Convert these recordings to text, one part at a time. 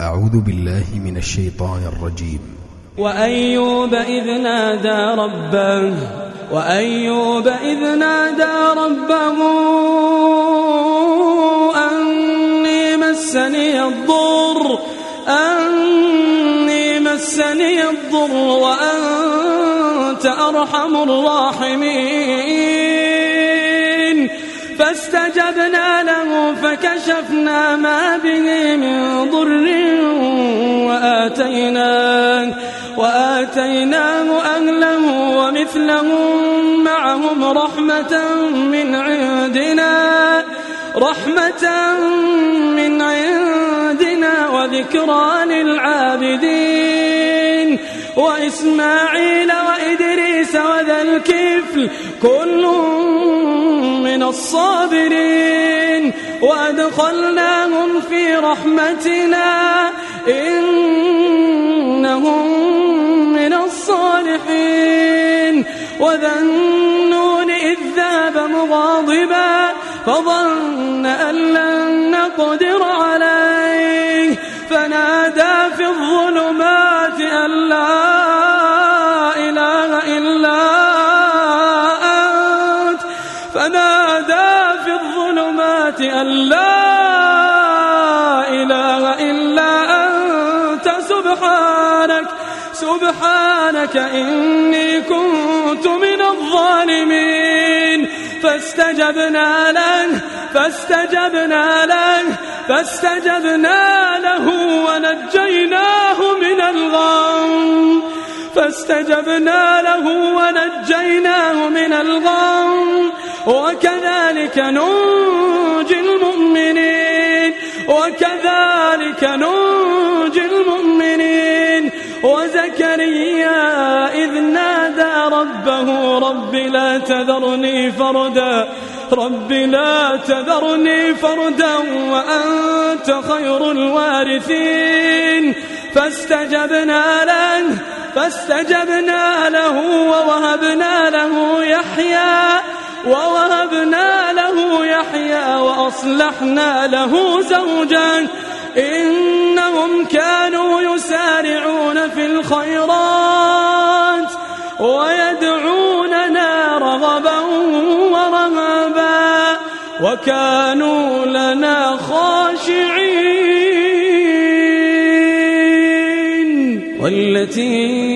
أعوذ بالله من الشيطان الرجيم. وأيوب إذ نادى ربه وأيوب إذ نادى ربه أني مسني الضر أني مسني الضر وأنت أرحم الراحمين. فاستجبنا له فكشفنا ما به من ضر وآتيناه وآتيناه أهله ومثلهم معهم رحمة من عندنا رحمة من عندنا وذكرى للعابدين. وإسماعيل وإدريس وذا الكفل كل من الصابرين وأدخلناهم في رحمتنا إنهم من الصالحين وذا النون إذ ذهب مغاضبا فظن أن لن نقدر عليه فنادى في الظلمات أن لا الظلمات أن لا إله إلا أنت سبحانك سبحانك إني كنت من الظالمين. فاستجبنا له فاستجبنا له فاستجبنا له ونجيناه من الغم. فاستجبنا له ونجيناه من الغم. وكذلك ننجي المؤمنين وكذلك ننجي المؤمنين. وزكريا إذ نادى ربه رب لا تذرني فردا رب لا تذرني فردا وأنت خير الوارثين. فاستجبنا له فاستجبنا له ووهبنا له يحيى. ووهبنا له يحيى وأصلحنا له زوجا. إنهم كانوا يسارعون في الخيرات ويدعوننا رغبا ورهبا. وكانوا لنا خاشعين. والتي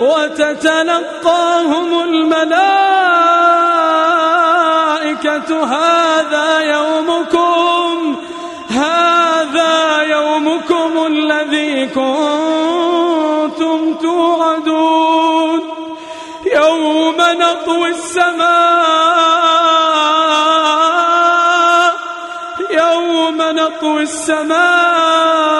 وتتلقاهم الملائكة هذا يومكم هذا يومكم الذي كنتم توعدون. يوم نطوي السماء يوم نطوي السماء.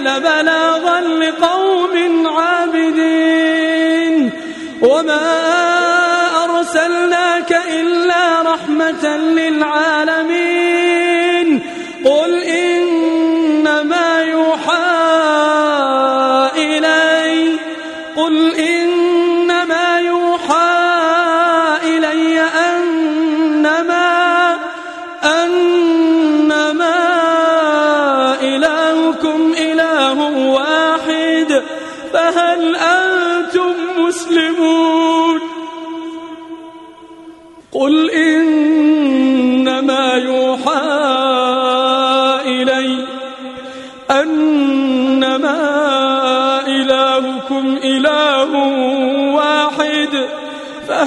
لبلاغا لقوم عابدين. وما أرسلناك إلا رحمة للعالمين. قل إنما يوحى إلي. قل إنما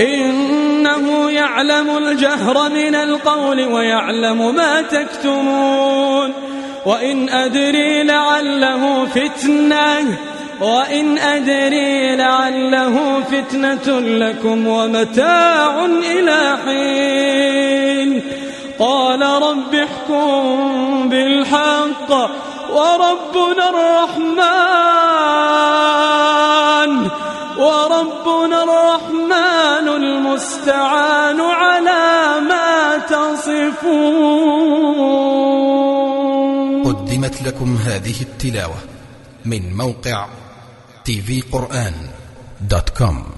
إنه يعلم الجهر من القول ويعلم ما تكتمون. وإن أدري لعله فتنة. وإن أدري لعله فتنة لكم ومتاع إلى حين. قال رب احكم بالحق. وربنا الرحمن. وربنا الرحمن المستعان على ما تصفون. قدمت لكم هذه التلاوة من موقع كوم.